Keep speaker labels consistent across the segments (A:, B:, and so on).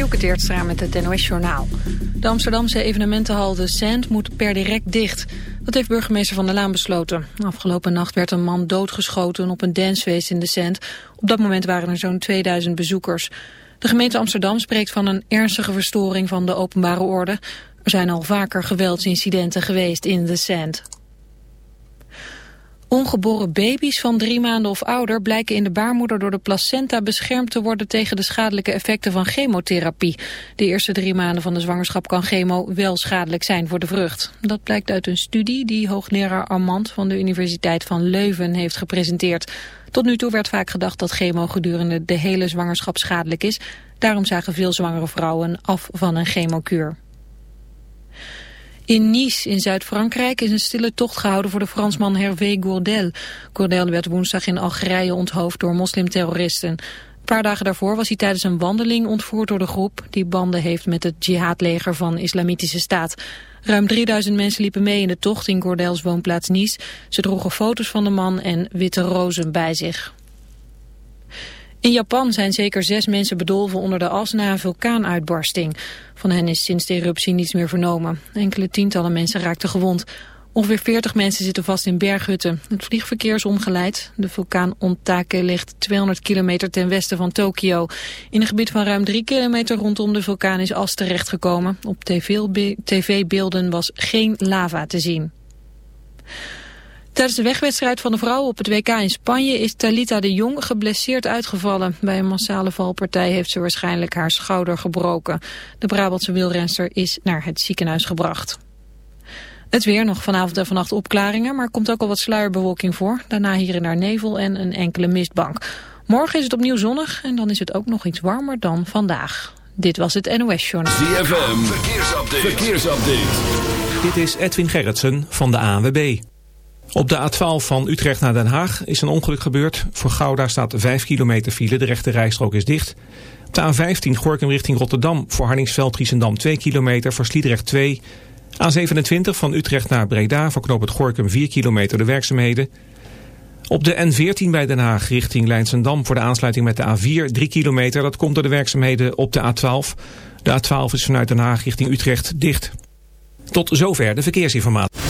A: Dielke Teertstra met het NOS Journaal. De Amsterdamse evenementenhal De Sand moet per direct dicht. Dat heeft burgemeester Van der Laan besloten. Afgelopen nacht werd een man doodgeschoten op een dancefeest in De Sand. Op dat moment waren er zo'n 2000 bezoekers. De gemeente Amsterdam spreekt van een ernstige verstoring van de openbare orde. Er zijn al vaker geweldsincidenten geweest in The Sand. Ongeboren baby's van drie maanden of ouder blijken in de baarmoeder door de placenta beschermd te worden tegen de schadelijke effecten van chemotherapie. De eerste drie maanden van de zwangerschap kan chemo wel schadelijk zijn voor de vrucht. Dat blijkt uit een studie die hoogleraar Armand van de Universiteit van Leuven heeft gepresenteerd. Tot nu toe werd vaak gedacht dat chemo gedurende de hele zwangerschap schadelijk is. Daarom zagen veel zwangere vrouwen af van een chemokuur. In Nice in Zuid-Frankrijk is een stille tocht gehouden voor de Fransman Hervé Gourdel. Gourdel werd woensdag in Algerije onthoofd door moslimterroristen. Een paar dagen daarvoor was hij tijdens een wandeling ontvoerd door de groep... die banden heeft met het jihadleger van Islamitische Staat. Ruim 3000 mensen liepen mee in de tocht in Gourdels woonplaats Nice. Ze droegen foto's van de man en witte rozen bij zich. In Japan zijn zeker zes mensen bedolven onder de as na een vulkaanuitbarsting. Van hen is sinds de eruptie niets meer vernomen. Enkele tientallen mensen raakten gewond. Ongeveer 40 mensen zitten vast in berghutten. Het vliegverkeer is omgeleid. De vulkaan Ontake ligt 200 kilometer ten westen van Tokio. In een gebied van ruim 3 kilometer rondom de vulkaan is as terechtgekomen. Op tv-beelden was geen lava te zien. Tijdens de wegwedstrijd van de vrouwen op het WK in Spanje is Talita de Jong geblesseerd uitgevallen. Bij een massale valpartij heeft ze waarschijnlijk haar schouder gebroken. De Brabantse wielrenster is naar het ziekenhuis gebracht. Het weer nog vanavond en vannacht opklaringen, maar komt ook al wat sluierbewolking voor. Daarna hier en daar nevel en een enkele mistbank. Morgen is het opnieuw zonnig en dan is het ook nog iets warmer dan vandaag. Dit was het NOS Journal.
B: ZFM, verkeersupdate. verkeersupdate.
C: Dit is Edwin Gerritsen van de ANWB. Op de A12 van Utrecht naar Den Haag is een ongeluk gebeurd. Voor Gouda staat 5 kilometer file, de rechte rijstrook is dicht. Op de A15 Gorkum richting Rotterdam voor Harningsveld Triesendam 2 kilometer, voor Sliedrecht 2. A27 van Utrecht naar Breda voor knoop het Gorkum 4 kilometer de werkzaamheden. Op de N14 bij Den Haag richting Leidsendam voor de aansluiting met de A4 3 kilometer. Dat komt door de werkzaamheden op de A12. De A12 is vanuit Den Haag richting Utrecht dicht. Tot zover de verkeersinformatie.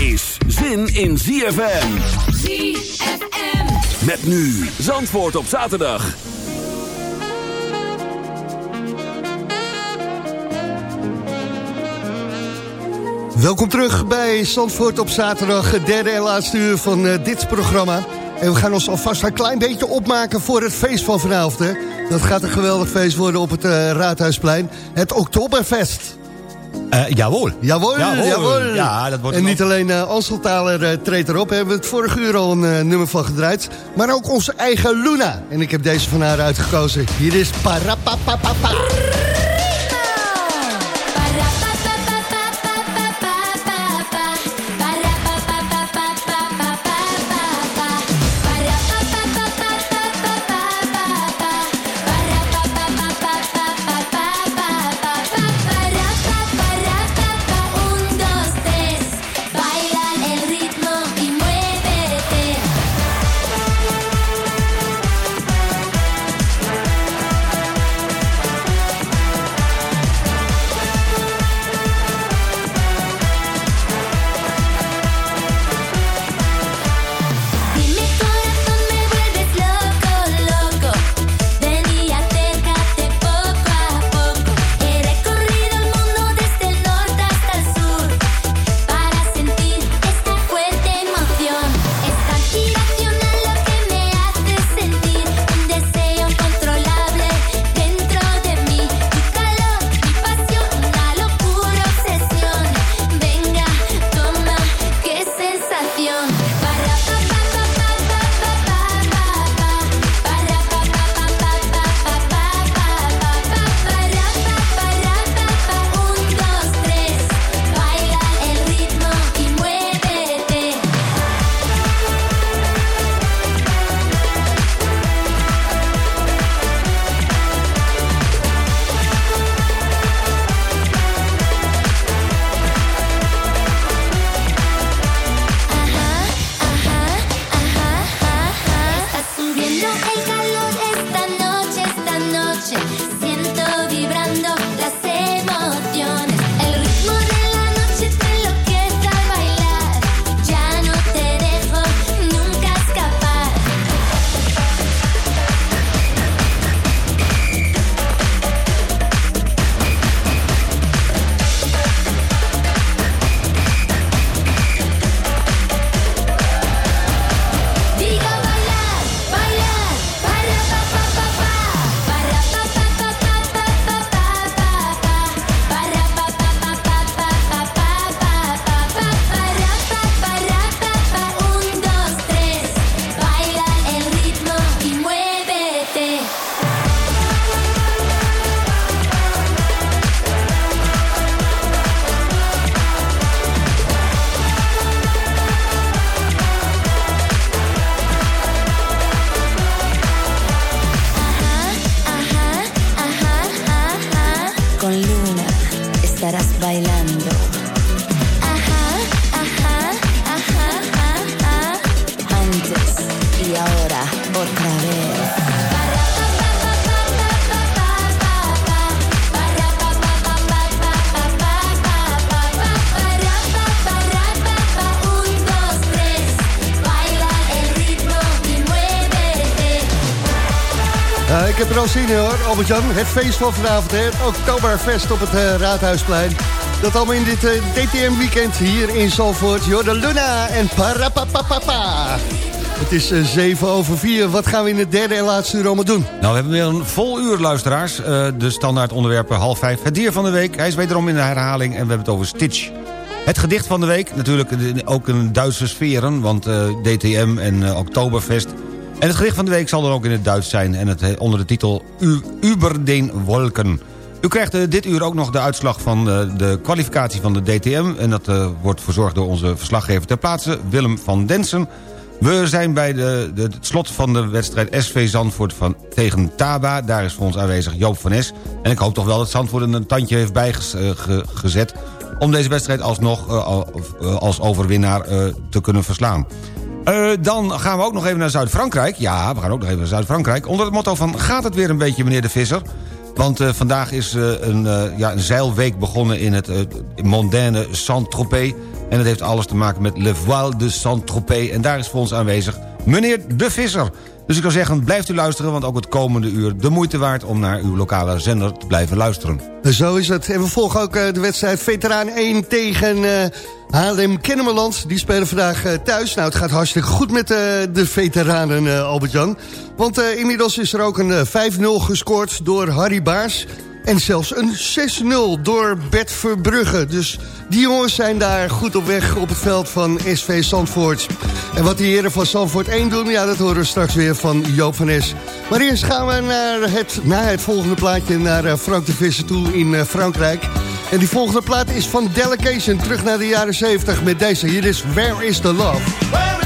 D: Is zin in ZFM.
E: ZFM.
D: Met nu Zandvoort op zaterdag.
F: Welkom terug bij Zandvoort op zaterdag, het derde en laatste uur van uh, dit programma. En we gaan ons alvast een klein beetje opmaken voor het feest van vanavond. Hè. Dat gaat een geweldig feest worden op het uh, Raadhuisplein. Het Oktoberfest.
G: Uh, jawohl.
F: Jawohl, jawohl.
G: Ja, dat wordt
F: en niet alleen uh, Anseltaler uh, treedt erop, hebben we het vorige uur al een uh, nummer van gedraaid. Maar ook onze eigen Luna. En ik heb deze van haar uitgekozen. Hier is Parapapapapa. Uh, ik heb er al zin in hoor, Albert-Jan. Het feest van vanavond, hè? het Oktoberfest op het uh, Raadhuisplein. Dat allemaal in dit uh, DTM-weekend hier in Zalvoort. Jorda Luna en Parapapapapa. Het is uh, 7 over 4. Wat gaan we in het derde en laatste uur allemaal doen?
G: Nou, we hebben weer een vol uur, luisteraars. De standaard onderwerpen half vijf. Het dier van de week. Hij is wederom in de herhaling en we hebben het over Stitch. Het gedicht van de week, natuurlijk ook in Duitse sferen... want DTM en Oktoberfest. En het gedicht van de week zal dan ook in het Duits zijn... en het onder de titel U Über den Wolken. U krijgt uh, dit uur ook nog de uitslag van de kwalificatie van de DTM... en dat wordt verzorgd door onze verslaggever ter plaatse, Willem van Densen... We zijn bij de, de, het slot van de wedstrijd SV Zandvoort van, tegen Taba. Daar is voor ons aanwezig Joop van Es. En ik hoop toch wel dat Zandvoort een tandje heeft bijgezet... om deze wedstrijd alsnog als overwinnaar te kunnen verslaan. Uh, dan gaan we ook nog even naar Zuid-Frankrijk. Ja, we gaan ook nog even naar Zuid-Frankrijk. Onder het motto van gaat het weer een beetje, meneer de Visser? Want uh, vandaag is uh, een, ja, een zeilweek begonnen in het mondaine Saint-Tropez. En dat heeft alles te maken met Le Voile de Saint-Tropez. En daar is voor ons aanwezig meneer de Visser. Dus ik zou zeggen, blijft u luisteren, want ook het komende uur... de moeite waard om naar uw lokale zender te blijven luisteren.
F: Zo is het. En we volgen ook uh, de wedstrijd Veteraan 1 tegen uh, Haarlem Kennemerland. Die spelen vandaag uh, thuis. Nou, het gaat hartstikke goed met de veteranen, Albert-Jan. Want inmiddels is er ook een 5-0 gescoord door Harry Baars... En zelfs een 6-0 door Bert Verbrugge. Dus die jongens zijn daar goed op weg op het veld van SV Zandvoort. En wat die heren van Zandvoort 1 doen, ja, dat horen we straks weer van Joop van. Maar eerst gaan we naar het, naar het volgende plaatje, naar Frank de Visser toe in uh, Frankrijk. En die volgende plaat is van Delegation, terug naar de jaren 70 met deze. Hier is? Where is the love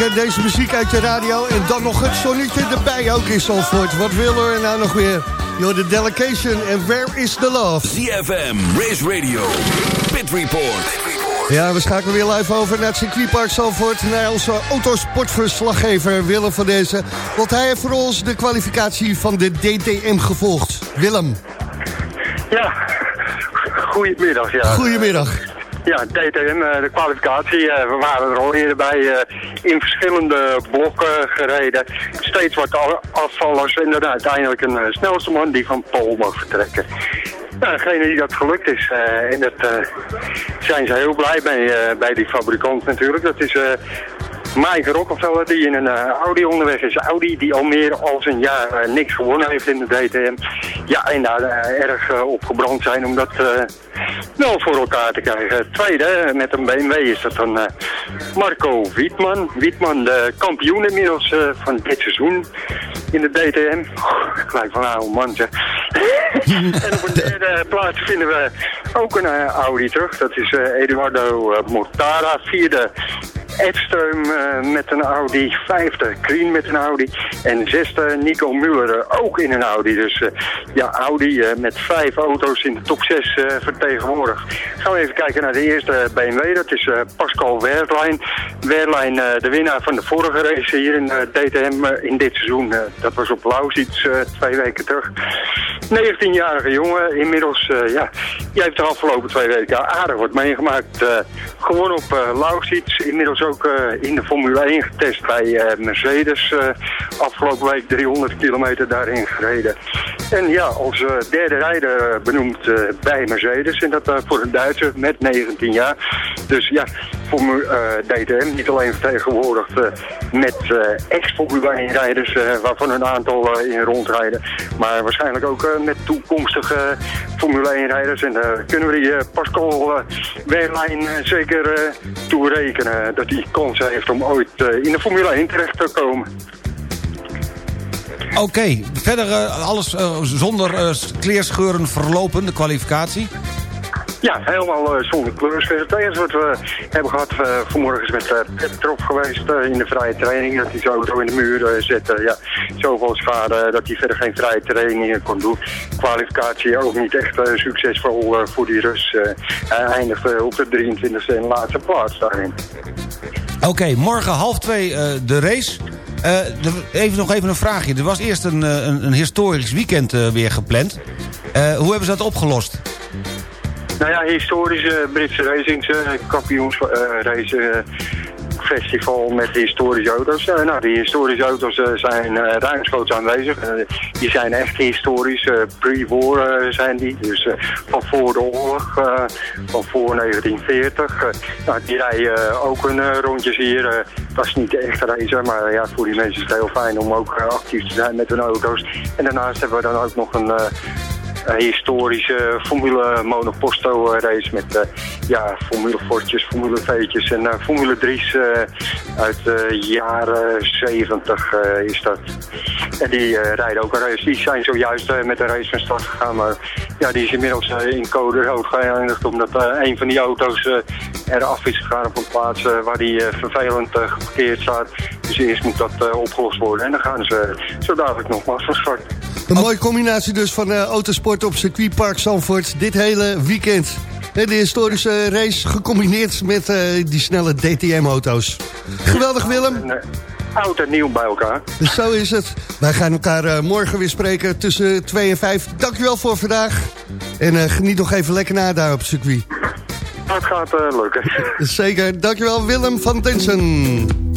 F: Hè, deze muziek uit je radio en dan nog het zonnetje erbij ook in Zandvoort. Wat willen we nou nog meer? You're the delegation and where is the love?
D: ZFM, Race Radio, Pit Report.
F: Ja, we schakelen weer live over naar het circuitpark Zandvoort... naar onze autosportverslaggever Willem van deze. Want hij heeft voor ons de kwalificatie van de DTM gevolgd. Willem,
H: Ja, goedemiddag. Ja.
F: goedemiddag.
H: Ja, DTM, eh, de kwalificatie. eh, We waren er al eerder bij eh, in verschillende blokken gereden. Steeds wat afvallers en dan uiteindelijk een snelste man die van Pool mag vertrekken. Nou, degene die dat gelukt is, eh, en dat zijn ze heel blij mee bij die fabrikant natuurlijk. Dat is Mike Rockefeller die in een eh, Audi onderweg is. Audi die al meer als een jaar eh, niks gewonnen heeft in de DTM. Ja, en daar eh, erg opgebrand zijn om dat wel voor elkaar te krijgen. Tweede, met een BMW is dat dan Marco Wietman. Wietman, de kampioen inmiddels van dit seizoen in de DTM. Oh, ik lijk van oude man zeg. en op de derde plaats vinden we ook een Audi terug. Dat is Eduardo Mortara. Vierde Edström eh, met een Audi, vijfde Green met een Audi en zesde Nico Muller eh, ook in een Audi. Dus eh, ja, Audi met vijf auto's in de top 6 eh vertegenwoordigd. Gaan we even kijken naar de eerste BMW, dat is Pascal Wehrlein. Wehrlein, eh, de winnaar van de vorige race hier in DTM in dit seizoen. dat was op Lausitz twee weken terug. 19-jarige jongen, inmiddels, ja, die heeft de afgelopen twee weken aardig wat meegemaakt. gewonnen op eh Lausitz, inmiddels ook eh, in de Formule 1 getest bij eh, Mercedes. eh, afgelopen week 300 kilometer daarin gereden. En ja, als derde rijder benoemd bij Mercedes. En dat voor een Duitser met 19 jaar. Dus ja, Formule eh, DTM niet alleen vertegenwoordigd eh, met eh, ex-Formule 1 rijders, waarvan een aantal in rondrijden. Maar waarschijnlijk ook met toekomstige Formule 1 rijders. En daar kunnen we die Pascal Wehrlein eh, zeker toerekenen. Dat hij kans heeft om ooit in de Formule 1 terecht te komen.
G: Oké, verder alles zonder kleerscheuren verlopen, de kwalificatie.
H: Ja, helemaal eh, zonder kleurs. Het enige wat we hebben gehad eh, vanmorgen is met uh, Petrov geweest eh, in de vrije training. Dat hij auto in de muur eh, zette. Ja, zoveel schade dat hij verder geen vrije trainingen kon doen. Kwalificatie ook niet echt eh, succesvol eh, voor die Rus. Eh, eindigde op de 23e en laatste plaats daarin.
G: Oké, morgen half twee eh, de race. Eh, even nog even een vraagje. Er was eerst een, eh, een, een historisch weekend eh, weer gepland. Eh, hoe hebben ze dat opgelost?
H: Nou ja, historische Britse racings, eh festival met historische auto's. Eh, nou, die historische auto's eh, zijn eh, ruimschoots aanwezig. Die zijn echt historisch. Pre-war zijn die. Dus van voor de oorlog, van voor 1940. Eh, nou, die rijden ook eh, rondjes hier. Dat is niet de echte racer, maar ja, voor die mensen is het heel fijn om ook actief te zijn met hun auto's. En daarnaast hebben we dan ook nog een... historische Formule Monoposto eh, race met eh, ja, Formule Fortjes, Formule V'tjes en eh, Formule 3's eh, uit de jaren 70 eh, is dat. En die rijden ook een race. Die zijn zojuist met een race van start gegaan, maar ja, die is inmiddels in code rood geëindigd omdat een van die auto's eraf is gegaan op een plaats waar die vervelend geparkeerd staat. Dus eerst moet dat opgelost worden en dan gaan ze zo dadelijk nogmaals van start.
F: Een mooie combinatie dus van eh, autosport op circuitpark Zandvoort dit hele weekend. De historische race gecombineerd met eh, die snelle DTM-auto's. Geweldig Willem,
H: eh, oud en nieuw bij elkaar.
F: zo is het. Wij gaan elkaar morgen weer spreken tussen 2 en 5. Dankjewel voor vandaag. En geniet nog even lekker na daar op het circuit.
H: Dat gaat lukken.
F: Zeker, dankjewel Willem van Tensen.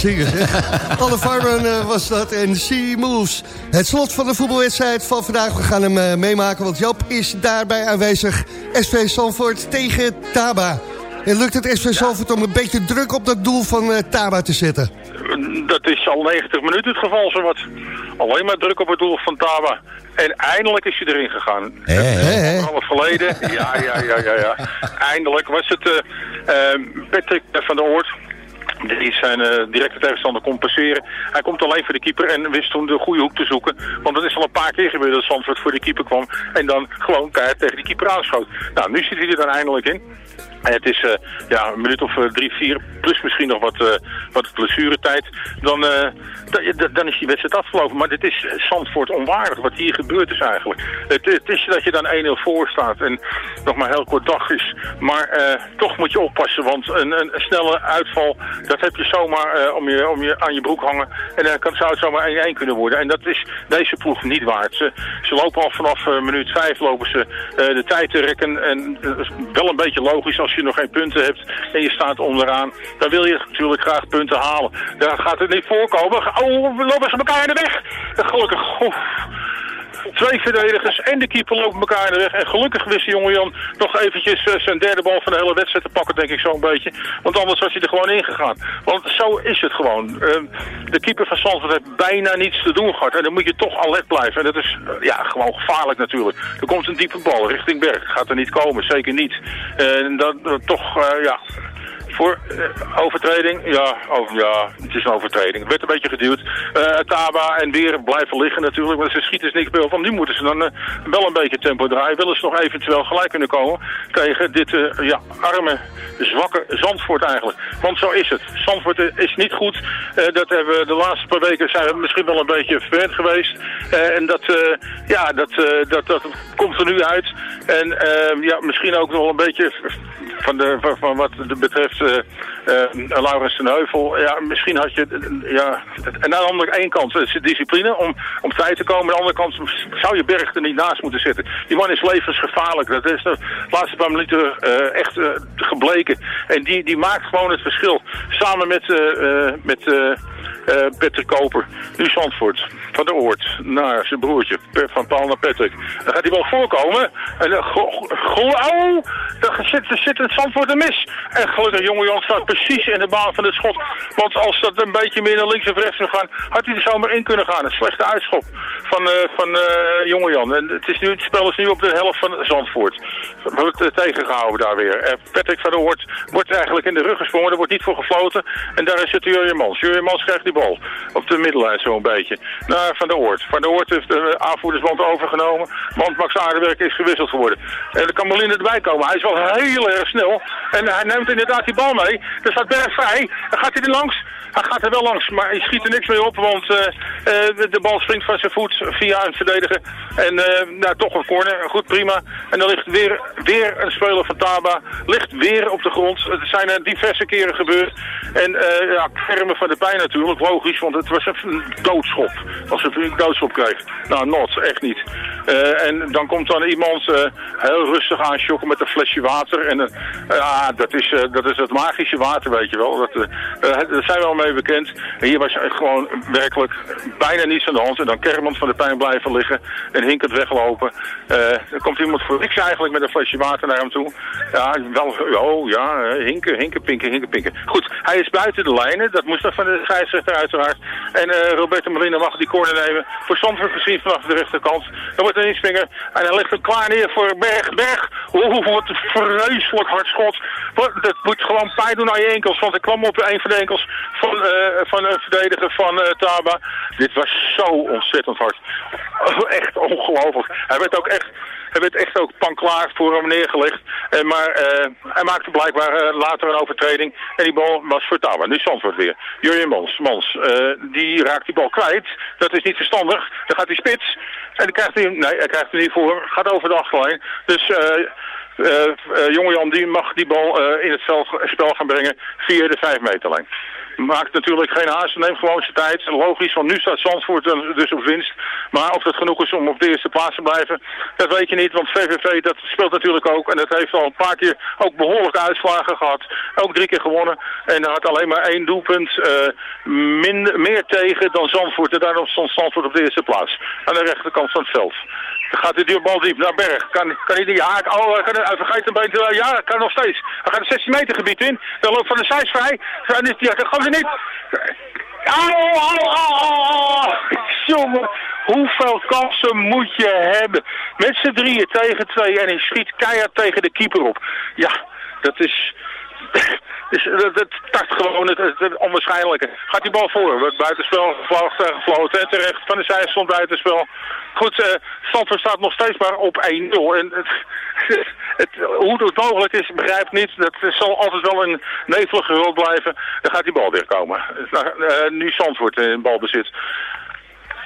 F: Zingen. Alle Farman eh, was dat en She Moves. Het slot van de voetbalwedstrijd van vandaag. We gaan hem eh, meemaken, want Joop is daarbij aanwezig. SV Sanford tegen Taba. En lukt het SV Sanford om een beetje druk op dat doel van eh, Taba te zetten?
I: Dat is al 90 minuten het geval, zowat. Alleen maar druk op het doel van Taba. En eindelijk is hij erin gegaan.
F: Hè, hè?
I: Half geleden, ja, ja, ja, ja, ja. Eindelijk was het Patrick van der Oort. Die zijn eh, directe tegenstander compenseren. Hij komt alleen voor de keeper en wist toen de goede hoek te zoeken. Want dat is al een paar keer gebeurd dat Zandvoort voor de keeper kwam. En dan gewoon keihard tegen die keeper aanschoot. Nou, nu zit hij er dan eindelijk in. En het is eh, ja, een minuut of eh, drie, vier, plus misschien nog wat, eh wat blessuretijd. Dan, da- da- dan is die wedstrijd afgelopen. Maar dit is eh, Zandvoort onwaardig, wat hier gebeurd is eigenlijk. Het, het is dat je dan 1-0 voor staat en nog maar heel kort dag is. Maar toch moet je oppassen, want een, een, snelle uitval, dat heb je zomaar om, je, om je aan je broek hangen. En dan kan, zou het zomaar 1-1 kunnen worden. En dat is deze ploeg niet waard. Ze, ze lopen al vanaf minuut 5 lopen ze de tijd te rekken. En dat is wel een beetje logisch als je nog geen punten hebt en je staat onderaan. Dan wil je natuurlijk graag punten halen. Daar gaat het niet voorkomen. Oh, we lopen ze elkaar in de weg. Gelukkig. Twee verdedigers en de keeper lopen elkaar in de weg. En gelukkig wist de jonge Jan nog eventjes eh, zijn derde bal van de hele wedstrijd te pakken, denk ik zo'n beetje. Want anders was hij er gewoon ingegaan. Want zo is het gewoon. Eh, de keeper van Zandvoort heeft bijna niets te doen gehad. En dan moet je toch alert blijven. En dat is eh, ja, gewoon gevaarlijk natuurlijk. Er komt een diepe bal richting Berg. Gaat er niet komen, zeker niet. En dat eh, toch, ja... Voor eh, overtreding? Ja, over, ja, het is een overtreding. Het werd een beetje geduwd. Eh, Taba en weer blijven liggen natuurlijk, want ze schieten is niks beeld van. Nu moeten ze dan eh, wel een beetje tempo draaien. Willen ze nog eventueel gelijk kunnen komen tegen dit ja, arme, zwakke Zandvoort eigenlijk. Want zo is het. Zandvoort is niet goed. Dat hebben de laatste paar weken zijn we misschien wel een beetje verwend geweest. En dat, ja, dat, dat, dat komt er nu uit. En eh, ja, misschien ook nog een beetje van, de, van, van wat betreft Laurens ten Heuvel. Ja, misschien had je... eh, ja, en aan de andere één kant is discipline om, om tijd te komen. Aan de andere kant zou je Berg er niet naast moeten zitten. Die man is levensgevaarlijk. Dat is de laatste paar minuten eh, echt eh, gebleken. En die, die maakt gewoon het verschil. Samen met, eh, eh, met eh, Eh, Patrick Koper. Nu Zandvoort. Van de Oort naar zijn broertje. Van Paul naar Patrick. Dan gaat hij wel voorkomen. En dan oh, dan zit, zit het Zandvoort er mis. En gelukkig jonge Jan staat precies in de baan van het schot. Want als dat een beetje meer naar links of rechts zou gaan, had hij er zomaar in kunnen gaan. Een slechte uitschop van, eh van eh, jonge Jan. En het, is nu, het spel is nu op de helft van Zandvoort. Eh, tegengehouden daar weer. Eh, Patrick van der Hoort wordt eigenlijk in de rug gesprongen. Er wordt niet voor gefloten. En daar zit Jurjen Mans. Jurjen Mans krijgt bal. Op de middellijn zo'n beetje. Naar Van der Hoort. Van der Hoort heeft de aanvoerdersband overgenomen. Want Max Aardenberg is gewisseld geworden. En er kan Molina erbij komen. Hij is wel heel erg snel. En hij neemt inderdaad die bal mee. Er staat Berg vrij. Dan gaat hij er langs. Hij gaat er wel langs, maar hij schiet er niks mee op, want eh, eh, de, bal springt van zijn voet via een verdediger. En eh, nou, toch een corner, goed prima. En dan ligt weer, weer een speler van Taba, ligt weer op de grond. Het zijn er diverse keren gebeurd. En ja, kermen van de pijn natuurlijk, logisch, want het was een doodschop. Als ze een doodschop kreeg. Nou, not, echt niet. En dan komt dan iemand heel rustig aanschokken met een flesje water. En ja, dat is, dat is het magische water, weet je wel. Dat, daar zijn we al mee bekend. En hier was gewoon werkelijk bijna niets aan de hand. En dan kermend van de pijn blijven liggen en hinkend weglopen. Eh dan komt iemand voor niks eigenlijk met een flesje water naar hem toe. Ja, wel, oh ja, hinken, hinken, pinken, hinken, pinken. Goed, hij is buiten de lijnen. Dat moest dan van de scheidsrechter uiteraard. En eh Roberto Molina mag die corner nemen. Voor Zandvoort gezien vanaf de rechterkant. Dan wordt er een inspringer. En hij legt hem klaar neer voor Berg. Berg, oeh, wat een vreselijk hard schot. Dat moet gewoon pijn doen aan je enkels. Want ik kwam op een van de enkels van, eh, van een verdediger van eh, Taba. Dit was zo ontzettend hard. Oh, echt ongelooflijk. Hij werd ook echt... Hij werd echt ook panklaar voor hem neergelegd. En maar eh, hij maakte blijkbaar later een overtreding. En die bal was voor Taba. Nu Zandvoort weer. Jurjen. Mans eh, die raakt die bal kwijt. Dat is niet verstandig. Dan gaat hij spits. En dan krijgt hij. Nee, hij krijgt hem niet voor. Gaat over de achterlijn. Dus... jonge Jan die mag die bal in het spel gaan brengen via de 5 meterlijn. Maakt natuurlijk geen haast, neemt gewoon zijn tijd. Logisch, want nu staat Zandvoort dan dus op winst. Maar of dat genoeg is om op de eerste plaats te blijven, dat weet je niet. Want VVV dat speelt natuurlijk ook. En dat heeft al een paar keer ook behoorlijke uitslagen gehad. Ook drie keer gewonnen. En had alleen maar één doelpunt eh, minder, meer tegen dan Zandvoort. En daarom stond Zandvoort op de eerste plaats. Aan de rechterkant van het veld. Dan gaat die bal diep naar Berg. Kan, kan hij die... Ja, ik- oh, hij, vergeet een beetje... Ja, kan nog steeds. Hij gaat het 16 meter gebied in. Dan loopt Van de Zijs vrij. Dan is die... Dat gaan niet. Au, au, au. Jongen, hoeveel kansen moet je hebben? Met z'n drieën tegen twee en hij schiet keihard tegen de keeper op. Ja, dat is... Dus dat, dat tart gewoon het, het, onwaarschijnlijke. Gaat die bal voor, wordt buitenspel gevlogen, eh, gefloten en terecht. Van de zij stond buitenspel. Goed, eh Zandvoort staat nog steeds maar op 1-0. En het, het, hoe het mogelijk is, begrijp niet. Dat zal altijd wel een nevelige rol blijven. Dan gaat die bal weer komen. Eh, nu Zandvoort in balbezit.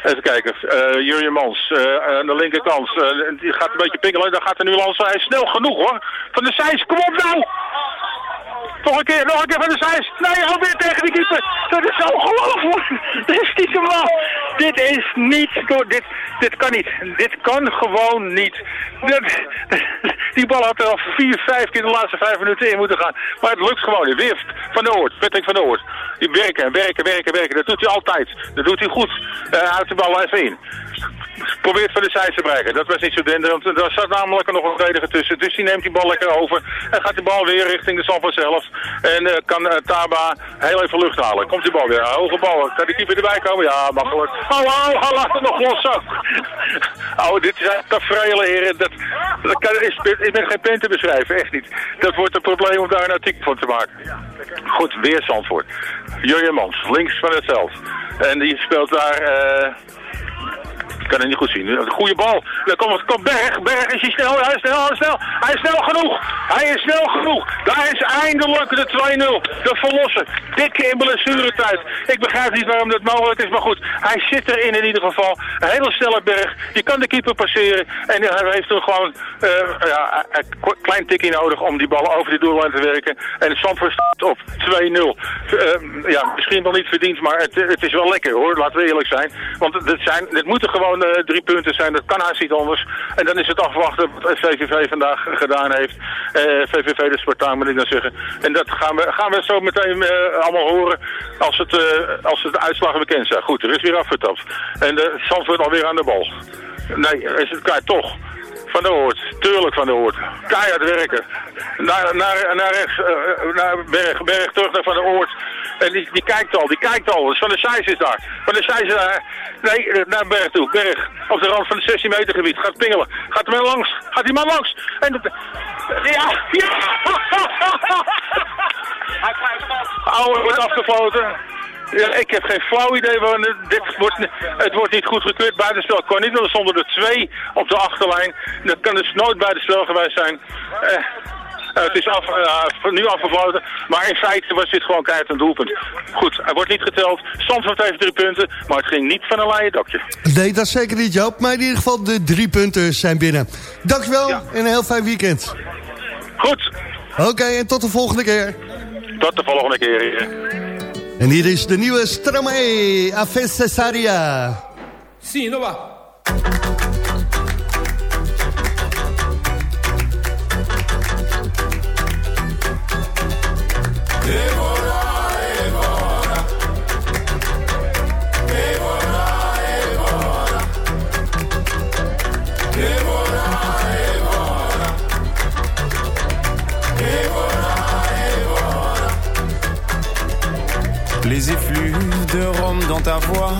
I: Even kijken, eh Jurjen Mans eh, aan de linkerkant, eh, die gaat een beetje pingelen, dan gaat er nu langs, hij is snel genoeg hoor. Van de Zijs, kom op nou! Nog een keer, nog een keer van de Zijs. Nee, alweer tegen die keeper. Dat is ongelooflijk. Dit is niet normaal. Dit is niet, dit, dit kan niet. Dit kan gewoon niet. Die bal had er al vier, vijf keer de laatste vijf minuten in moeten gaan. Maar het lukt gewoon. Weer van de Oort, Patrick van de Oort. Die werken, werken, werken, werken. Dat doet hij altijd. Dat doet hij goed. Uh, de bal even in. Probeert van de zijde te bereiken. Dat was niet zo denderend. er zat namelijk nog een verdediger tussen. Dus die neemt die bal lekker over. En gaat die bal weer richting de Zandvoort zelf. En eh, kan eh, Taba heel even lucht halen. Komt die bal weer. Hoge bal. Kan die keeper erbij komen? Ja, makkelijk. Oh, oh, oh laat het nog los oh, dit zijn tafereelen, heren. Dat, dat kan, is, ik ben geen pen te beschrijven. Echt niet. Dat wordt een probleem om daar een artikel van te maken. Goed, weer Zandvoort. Jurjen Mans, links van het. En die speelt daar... eh ik kan het niet goed zien. Goede bal. Dan komt, komt Berg. Berg is hij snel. Hij is snel. Hij is snel. Hij is snel genoeg. Hij is snel genoeg. Daar is eindelijk de 2-0. De verlossen. Dikke in blessuretijd. Ik begrijp niet waarom dat mogelijk is. Maar goed, hij zit erin in ieder geval. Een hele snelle Berg. Die kan de keeper passeren. En hij heeft toen gewoon eh, ja, een klein tikje nodig om die bal over die doellijn te werken. En Zandvoort staat op 2-0. Eh, ja, misschien wel niet verdiend, maar het, het is wel lekker hoor. Laten we eerlijk zijn. Want het, zijn, het moeten gewoon eh, drie punten zijn. Dat kan haast niet anders. En dan is het afwachten wat VVV vandaag gedaan heeft. Eh, VVV de Spartaan moet ik dan zeggen. En dat gaan we, gaan we zo meteen eh, allemaal horen als het, eh, als het de uitslagen bekend zijn. Goed, er is weer afgetapt. En de Zandvoort alweer aan de bal. Nee, is het kwijt toch. Van de Hoort, tuurlijk van de Hoort. Keihard werken. Naar, naar, naar rechts, eh, naar Berg, Berg terug naar Van de Hoort. En die, die kijkt al, die kijkt al. Dus Van de Sijs is daar. Van de Sijs is daar. Nee, eh, naar Berg toe. Berg, op de rand van het 16 meter gebied. Gaat pingelen. Gaat er maar langs. Gaat die man langs. En dat, ja, ja. Oude wordt afgefloten. Ja, ik heb geen flauw idee van dit wordt, het wordt niet goed gekeurd. Buitenspel kan niet, want er stonden er twee op de achterlijn. Dat kan dus nooit buitenspel geweest zijn. Eh, het is af, eh, nu afgefloten, maar in feite was dit gewoon keihard een doelpunt. Goed, hij wordt niet geteld. Zandvoort heeft drie punten, maar het ging niet van een laaie dakje.
F: Nee, dat is zeker niet, Joop. Maar in ieder geval, de drie punten zijn binnen. Dankjewel en een heel fijn weekend.
I: Goed,
F: Oké, en tot de volgende keer.
I: tot de volgende keer.
F: En hier is de nieuwe Stromae, Afe Cesaria.
J: Sim, não va.
K: De rhum dans ta voix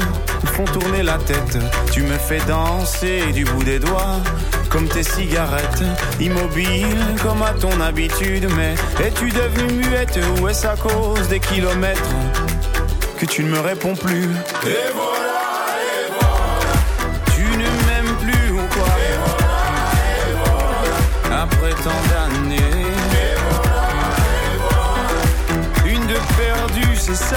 K: me font tourner la tête. Tu me fais danser du bout des doigts, comme tes cigarettes, immobile comme à ton habitude. Mais es-tu devenue muette ou est-ce à cause des kilomètres que tu ne me réponds plus? Et voilà, et voilà. Tu ne m'aimes plus ou quoi? Après tant d'années. Une de perdue, c'est ça?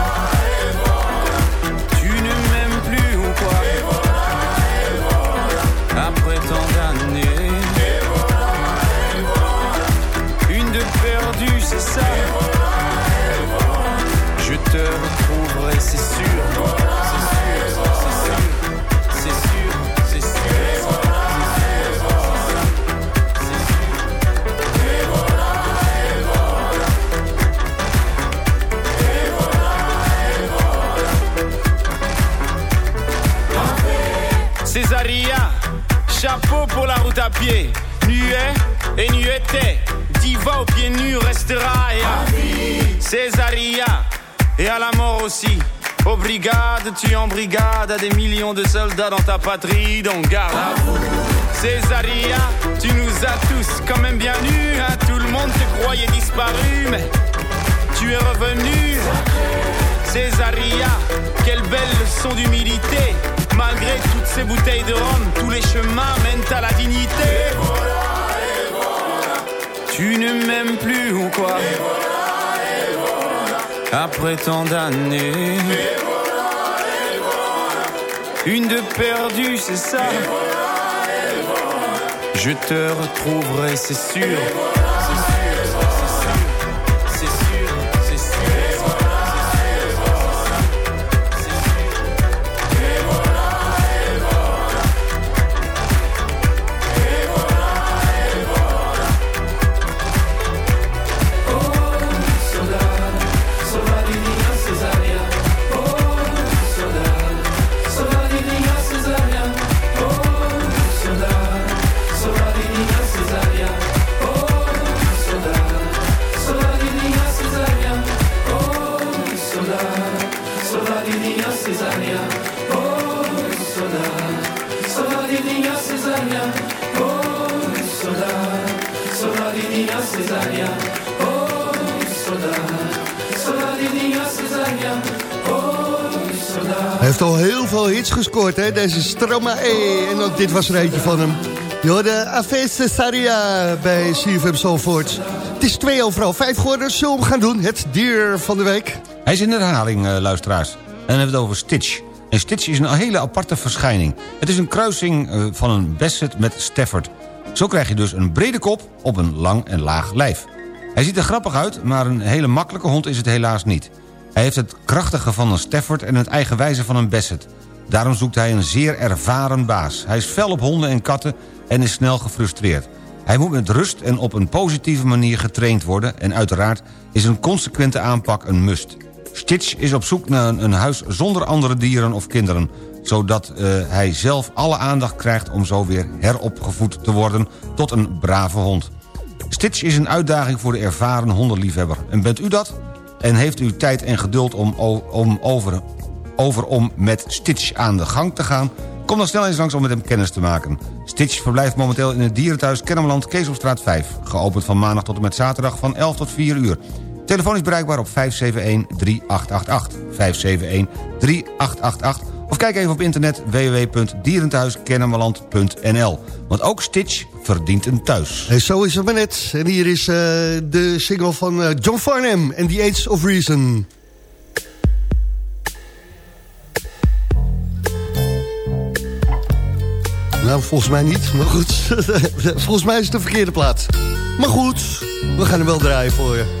K: Dans ta patrie, donc garde. Césaria, tu nous as tous quand même bien nus, hein. tout le monde te croyait disparu, mais tu es revenu. Césaria, quelle belle leçon d'humilité. Malgré toutes ces bouteilles de rhum, tous les chemins mènent à la dignité. Tu ne m'aimes plus ou quoi? Après tant d'années. Une de perdue, c'est ça. Je te retrouverai, c'est sûr.
L: Hij heeft al heel veel hits gescoord, hè? deze Stroma e. En ook dit was er eentje van hem. Je hoorde Avese Saria bij CFM Zalvoort. Het is twee overal vijf geworden. Zullen gaan doen? Het dier van de week.
G: Hij is in herhaling, eh, luisteraars. En dan hebben we het over Stitch. En Stitch is een hele aparte verschijning. Het is een kruising eh, van een Basset met Stafford. Zo krijg je dus een brede kop op een lang en laag lijf. Hij ziet er grappig uit, maar een hele makkelijke hond is het helaas niet. Hij heeft het krachtige van een Stafford en het eigenwijze van een Basset. Daarom zoekt hij een zeer ervaren baas. Hij is fel op honden en katten en is snel gefrustreerd. Hij moet met rust en op een positieve manier getraind worden... en uiteraard is een consequente aanpak een must. Stitch is op zoek naar een, huis zonder andere dieren of kinderen... zodat eh, hij zelf alle aandacht krijgt om zo weer heropgevoed te worden... tot een brave hond. Stitch is een uitdaging voor de ervaren hondenliefhebber. En bent u dat? En heeft u tijd en geduld om, om over, over om met Stitch aan de gang te gaan? Kom dan snel eens langs om met hem kennis te maken. Stitch verblijft momenteel in het dierenthuis Kennemerland, Keesopstraat 5. Geopend van maandag tot en met zaterdag van 11 tot 4 uur. Telefoon is bereikbaar op 571-3888. 571-3888. Of kijk even op internet www.dierenthuiskennemerland.nl. Want ook Stitch verdient een thuis.
L: En zo is het maar net. En hier is eh, de single van eh, John Farnham en The Age of Reason. Nou, volgens mij niet, maar goed. volgens mij is het de verkeerde plaats. Maar goed, we gaan hem wel draaien voor je.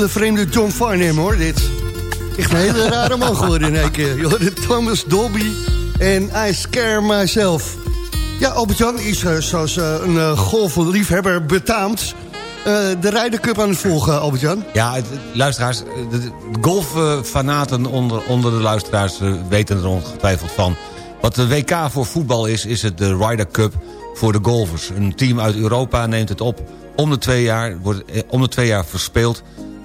F: hele vreemde John Farnham hoor, dit. Echt een hele rare man geworden in één keer. Thomas Dolby en I Scare Myself. Ja, Albert-Jan is eh, zoals eh, een uh, golfliefhebber betaamt... eh, de Ryder Cup aan het volgen, Albert-Jan.
G: Ja, luisteraars, de, de golffanaten onder, onder de luisteraars eh, weten er ongetwijfeld van. Wat de WK voor voetbal is, is het de Ryder Cup voor de golfers. Een team uit Europa neemt het op. Om de twee jaar, wordt eh, om de twee jaar verspeeld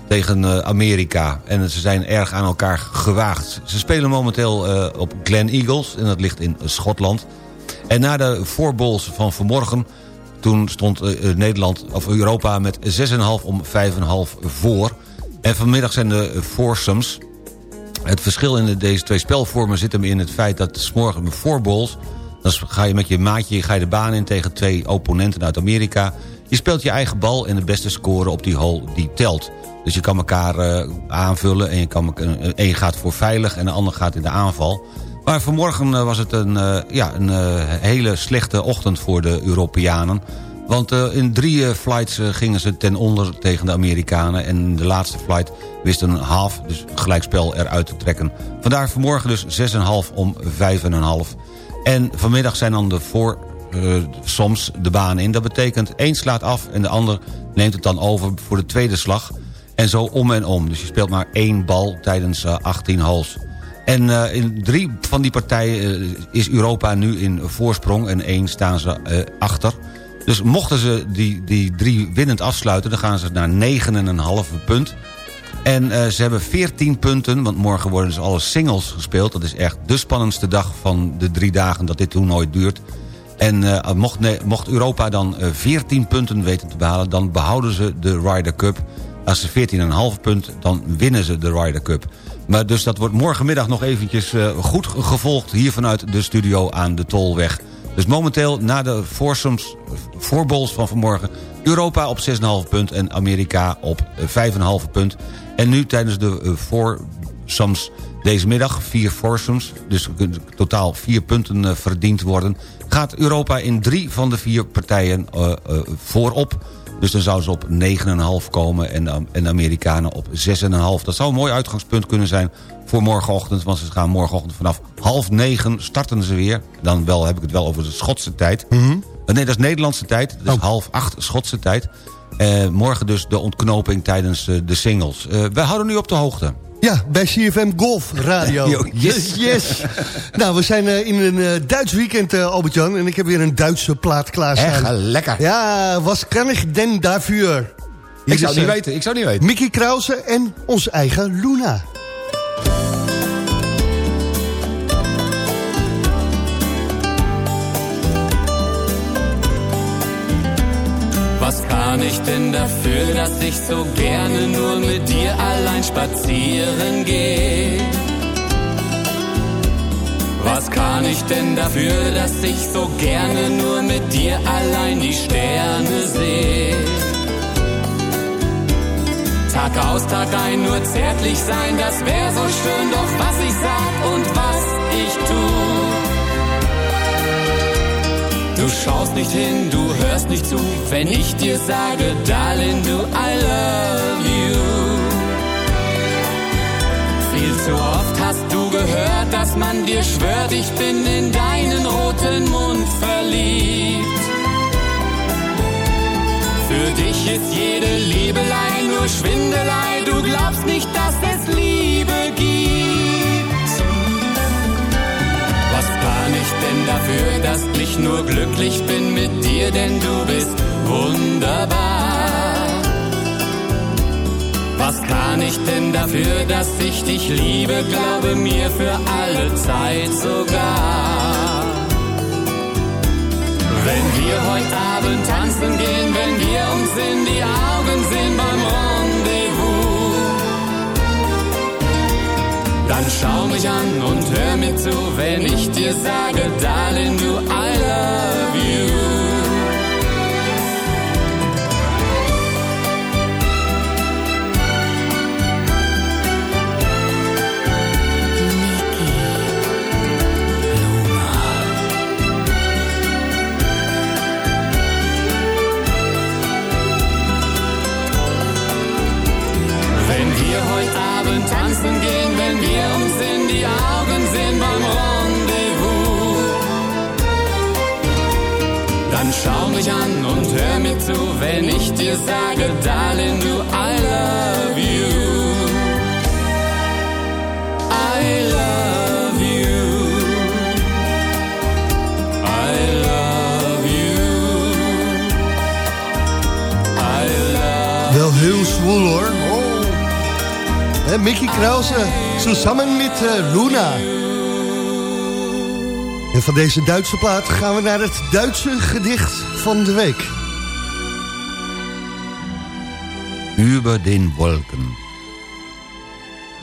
G: tegen eh, Amerika. En ze zijn erg aan elkaar gewaagd. Ze spelen momenteel eh, op Glen Eagles, en dat ligt in Schotland. En na de voorbols van vanmorgen... toen stond eh, Nederland, of Europa met 6,5 om 5,5 voor. En vanmiddag zijn de foursomes... Het verschil in de- deze twee spelvormen zit hem in het feit dat... 's morgen voorbols, dan ga je met je maatje ga je de baan in... tegen twee opponenten uit Amerika. Je speelt je eigen bal en de beste score op die hole die telt. Dus je kan elkaar eh, aanvullen en je, kan, eh, een gaat voor veilig... en de ander gaat in de aanval. Maar vanmorgen eh, was het een, ja, een hele slechte ochtend voor de Europeanen. Want in drie flights gingen ze ten onder tegen de Amerikanen. En in de laatste flight wisten een half, dus gelijkspel, eruit te trekken. Vandaar vanmorgen dus 6,5 om 5,5. En vanmiddag zijn dan de voor soms de baan in. Dat betekent één slaat af en de ander neemt het dan over voor de tweede slag. En zo om en om. Dus je speelt maar één bal tijdens eh, 18 holes. En eh, in drie van die partijen eh, is Europa nu in voorsprong... en één staan ze eh, achter. Dus mochten ze die, die drie winnend afsluiten... dan gaan ze naar 9,5 punt. En eh, ze hebben 14 punten, want morgen worden dus alle singles gespeeld. Dat is echt de spannendste dag van de drie dagen dat dit toernooi duurt. En eh, mocht, mocht Europa dan eh, 14 punten weten te behalen... dan behouden ze de Ryder Cup. Als ze 14,5 punt, dan winnen ze de Ryder Cup. Maar dus dat wordt morgenmiddag nog eventjes eh, goed gevolgd... hier vanuit de studio aan de Tolweg. Dus momenteel, na de foursomes, voorbols van vanmorgen... Europa op 6,5 punt en Amerika op eh, 5,5 punt. En nu tijdens de eh, foursomes deze middag, vier foursomes... dus totaal vier punten eh, verdiend worden... gaat Europa in drie van de vier partijen eh, eh, voorop... Dus dan zouden ze op 9,5 komen en, de- en de Amerikanen op 6,5. Dat zou een mooi uitgangspunt kunnen zijn voor morgenochtend. Want ze gaan morgenochtend vanaf half negen starten ze weer. Dan wel heb ik het wel over de Schotse tijd. Eh, Nee, dat is Nederlandse tijd. Dus half acht Schotse tijd. Eh, morgen dus de ontknoping tijdens eh, de singles. Wij houden nu op de hoogte.
F: Ja, bij CFM Golf Radio.
G: Yo, yes.
F: yes. nou, we zijn eh, in een eh, Duits weekend, eh, Albert-Jan. En ik heb weer een Duitse plaat klaarstaan.
G: Echt lekker.
F: Ja, was kan ik den daarvoor?
G: Ik zou het niet weten, ik zou niet weten.
F: Mickey Krause en onze eigen Luna.
J: Was kann ich denn dafür, dass ich so gerne nur mit dir allein spazieren gehe? Was kann ich denn dafür, dass ich so gerne nur mit dir allein die Sterne sehe? Tag aus, Tag ein, nur zärtlich sein, das wär so schön, doch was ich sag und was ich tu. Du schaust nicht hin, du hörst nicht zu, wenn ich dir sage, Darling, du, I love you. Viel zu oft hast du gehört, dass man dir schwört, ich bin in deinen roten Mund verliebt. Für dich ist jede Liebelei nur Schwindelei, du glaubst nicht, dass es Liebe gibt. Denn dafür, dass ich nur glücklich bin mit dir, denn du bist wunderbar. Was kann ich denn dafür, dass ich dich liebe, glaube mir für alle Zeit sogar. Wenn wir heute Abend tanzen gehen, dann schau mich an und hör mir zu, wenn ich dir sage, Darling, du I love you. Dann schau mich an und hör mir zu, wenn ich dir sage, Darling, du I love you. I love you. I love you. I love
F: Wel heel zwoel hoor. Oh. Mickey Krause, samen met eh, Luna. En van deze Duitse plaat gaan we naar het Duitse gedicht van de week.
G: Über den Wolken.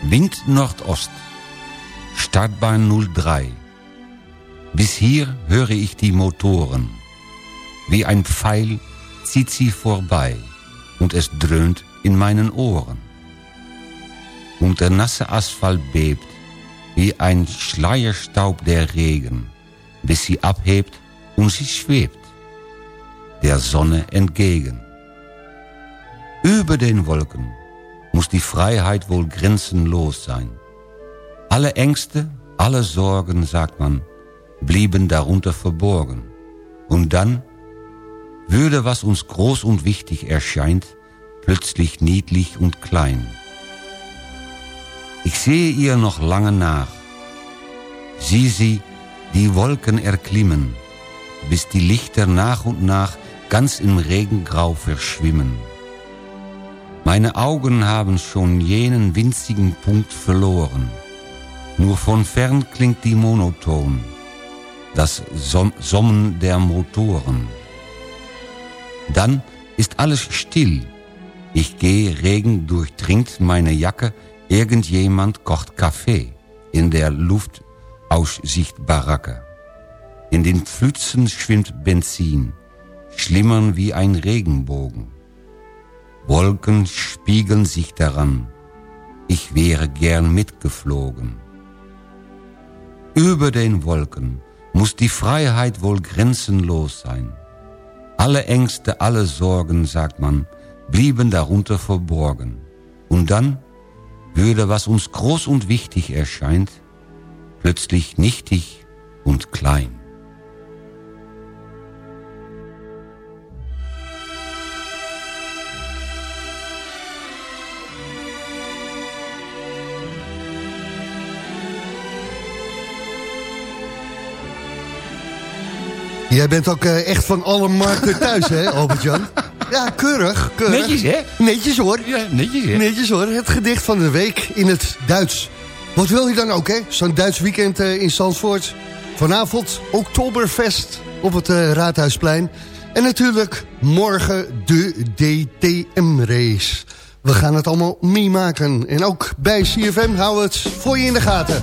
G: Wind Nordost. Startbahn 03. Bis hier höre ich die Motoren. Wie ein Pfeil zieht sie vorbei und es dröhnt in meinen Ohren. Und der nasse Asphalt bebt wie ein Schleierstaub der Regen, bis sie abhebt und sie schwebt der Sonne entgegen. Über den Wolken muss die Freiheit wohl grenzenlos sein. Alle Ängste, alle Sorgen, sagt man, blieben darunter verborgen. Und dann würde, was uns groß und wichtig erscheint, plötzlich niedlich und klein. Ich sehe ihr noch lange nach. Sieh sie die Wolken erklimmen, bis die Lichter nach und nach ganz im Regengrau verschwimmen. Meine Augen haben schon jenen winzigen Punkt verloren. Nur von fern klingt die monoton, das Som Sommen der Motoren. Dann ist alles still. Ich gehe, Regen durchdringt meine Jacke, irgendjemand kocht Kaffee in der Luftaussichtbaracke. In den Pfützen schwimmt Benzin, schlimmern wie ein Regenbogen. Wolken spiegeln sich daran, ich wäre gern mitgeflogen. Über den Wolken muss die Freiheit wohl grenzenlos sein. Alle Ängste, alle Sorgen, sagt man, blieben darunter verborgen. Und dann würde, was uns groß und wichtig erscheint, plötzlich nichtig und klein.
F: Jij bent ook eh, echt van alle markten thuis, hè, Albert-Jan? Ja, keurig, keurig.
G: Netjes, hè?
F: Netjes, hoor.
G: Ja, netjes, hè?
F: Netjes, hoor. Het gedicht van de week in het Duits. Wat wil je dan ook, hè? Zo'n Duits weekend eh, in Zandvoort. Vanavond Oktoberfest op het eh, Raadhuisplein. En natuurlijk morgen de DTM-race. We gaan het allemaal meemaken. En ook bij CFM houden we het voor je in de gaten.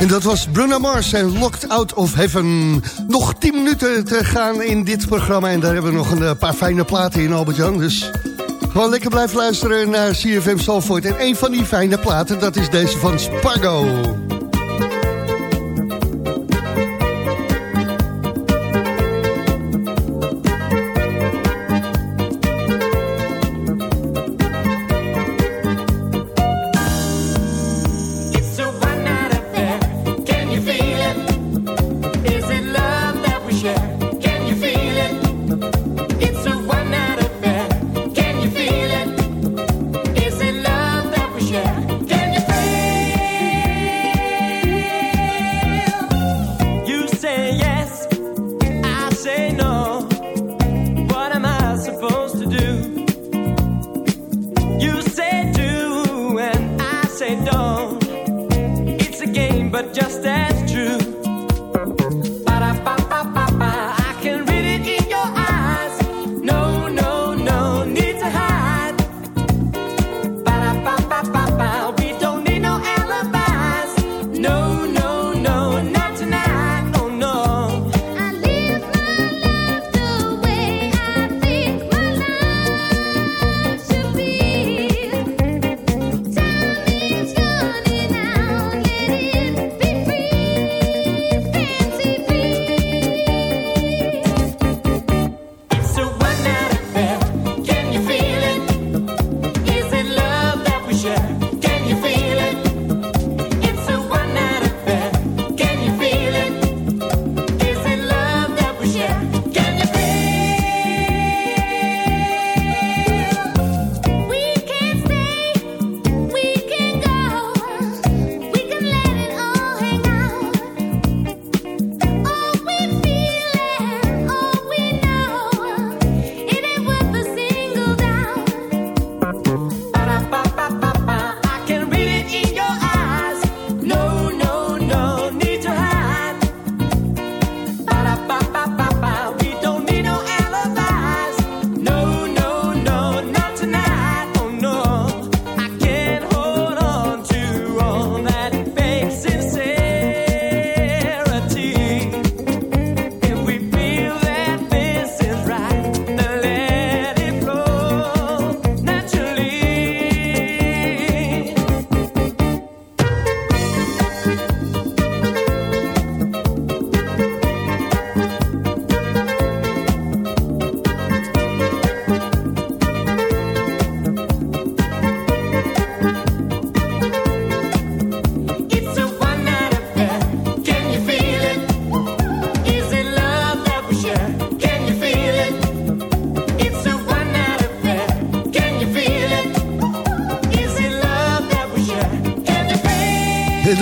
M: En dat was Bruno Mars en Locked Out of Heaven. Nog 10 minuten te gaan in dit programma. En daar hebben we nog een eh, paar fijne platen in, Albert-Jan. Dus gewoon lekker blijven luisteren naar CFM Salford. En een van die fijne platen, dat is deze van Spargo.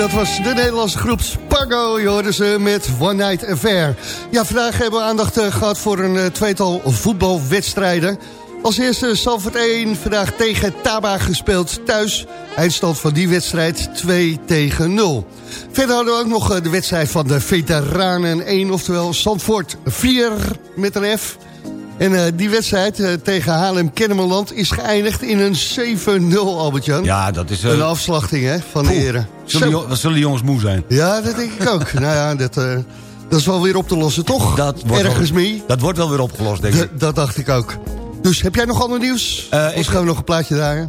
M: Dat was de Nederlandse groep Spargo, je hoorde ze met One Night Affair. Ja, vandaag hebben we aandacht eh, gehad voor een eh, tweetal voetbalwedstrijden. Als eerste Salford 1, vandaag tegen Taba gespeeld thuis. Eindstand van die wedstrijd 2 tegen 0. Verder hadden we ook nog eh, de wedstrijd van de veteranen 1, oftewel Zandvoort 4 met een F. En eh, die wedstrijd eh, tegen Haarlem-Kennemerland is geëindigd in een 7-0, Albert-Jan.
G: Ja, dat is... eh,
M: Een afslachting hè, van de heren.
G: Zullen, die jo- wat zullen jongens moe zijn?
M: Ja, dat denk ik ook. nou ja, dat, dat is wel weer op te lossen, toch?
G: Dat wordt
M: Ergens
G: wel,
M: mee.
G: Dat wordt wel weer opgelost, denk ik.
M: D- dat dacht ik ook. Dus heb jij nog ander nieuws? Of
G: ik-
M: gaan we nog een plaatje draaien?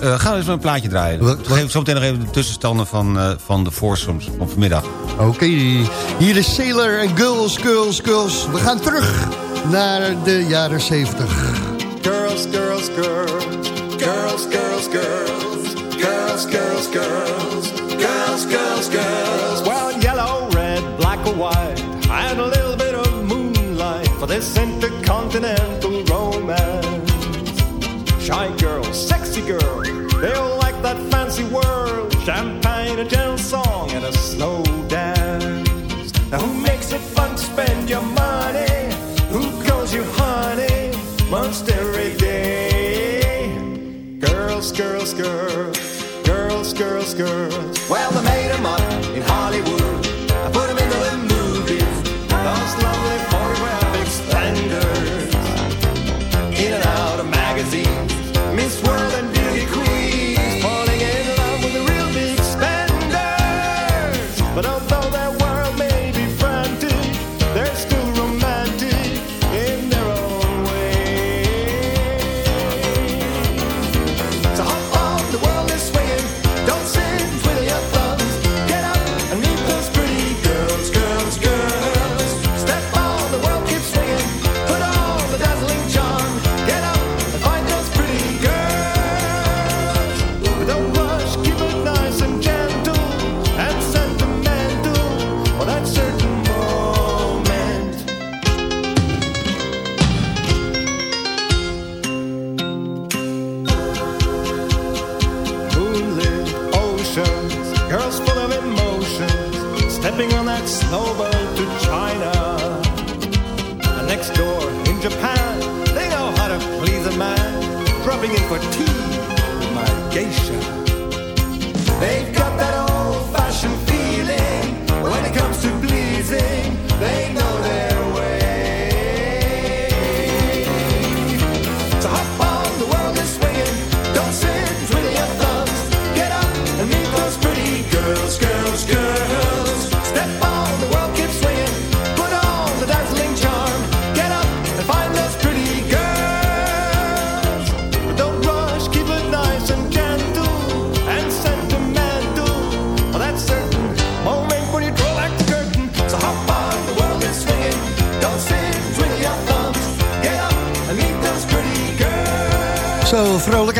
G: Gaan we eens een plaatje draaien. We geven zo meteen nog even de tussenstanden van, van de foursomes van vanmiddag.
M: Oké, hier is Sailor en Girls, Girls, Girls. We gaan terug naar de jaren 70.
N: Girls, girls, girls. Girls, girls, girls. Girls, girls, girls. Girls, girls, girls.
O: Well, yellow, red, black or white, and a little bit of moonlight for this intercontinental romance. Shy girl, sexy girl, they all like that fancy world. Champagne, a gentle song, and a slow Girls, girls, girls, girls, girls, girls. Well, they made 'em up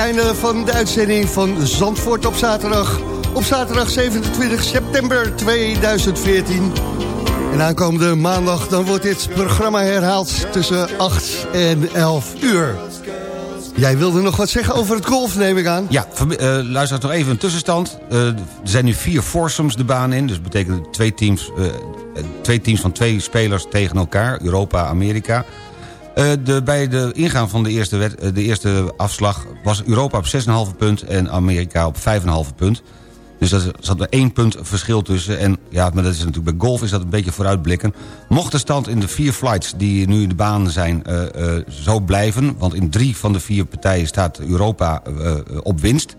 F: einde van de uitzending van Zandvoort op zaterdag. Op zaterdag 27 september 2014. En aankomende maandag dan wordt dit programma herhaald tussen 8 en 11 uur. Jij wilde nog wat zeggen over het golf, neem ik aan.
G: Ja, eh, luister nog even een tussenstand. Eh, er zijn nu vier foursomes de baan in. Dus dat betekent twee teams, eh, twee teams van twee spelers tegen elkaar. Europa, Amerika. De, bij de ingaan van de eerste, de eerste afslag was Europa op 6,5 punt... en Amerika op 5,5 punt. Dus er zat er één punt verschil tussen. En ja, maar dat is natuurlijk bij golf is dat een beetje vooruitblikken. Mocht de stand in de vier flights die nu in de baan zijn eh, eh, zo blijven... want in drie van de vier partijen staat Europa eh, op winst...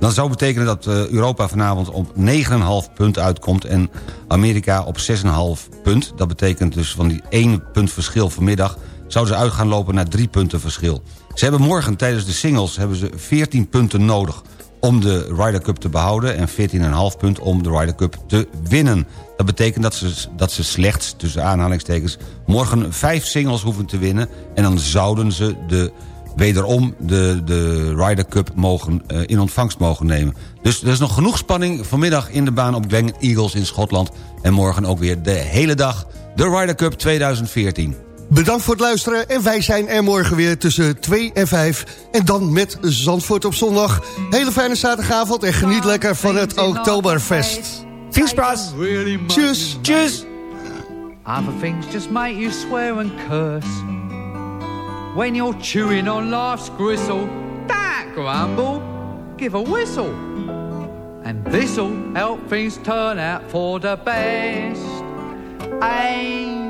G: dan zou betekenen dat Europa vanavond op 9,5 punt uitkomt... en Amerika op 6,5 punt. Dat betekent dus van die 1 punt verschil vanmiddag... zouden ze uit gaan lopen naar 3 punten verschil. Ze hebben morgen tijdens de singles hebben ze 14 punten nodig om de Ryder Cup te behouden... en 14,5 punt om de Ryder Cup te winnen. Dat betekent dat ze, dat ze slechts, tussen aanhalingstekens... morgen vijf singles hoeven te winnen... en dan zouden ze de, wederom de, de Ryder Cup mogen, eh, in ontvangst mogen nemen. Dus er is nog genoeg spanning vanmiddag in de baan op Glen Eagles in Schotland... en morgen ook weer de hele dag de Ryder Cup 2014.
F: Bedankt voor het luisteren en wij zijn er morgen weer tussen 2 en 5. En dan met Zandvoort op zondag. Hele fijne zaterdagavond en geniet lekker van het Oktoberfest.
G: Viespraat.
F: Tjus.
G: Tjus.
P: Other things just make you swear and curse. When you're chewing on life's gristle, don't grumble, give a whistle. And this'll help things turn out for the best. And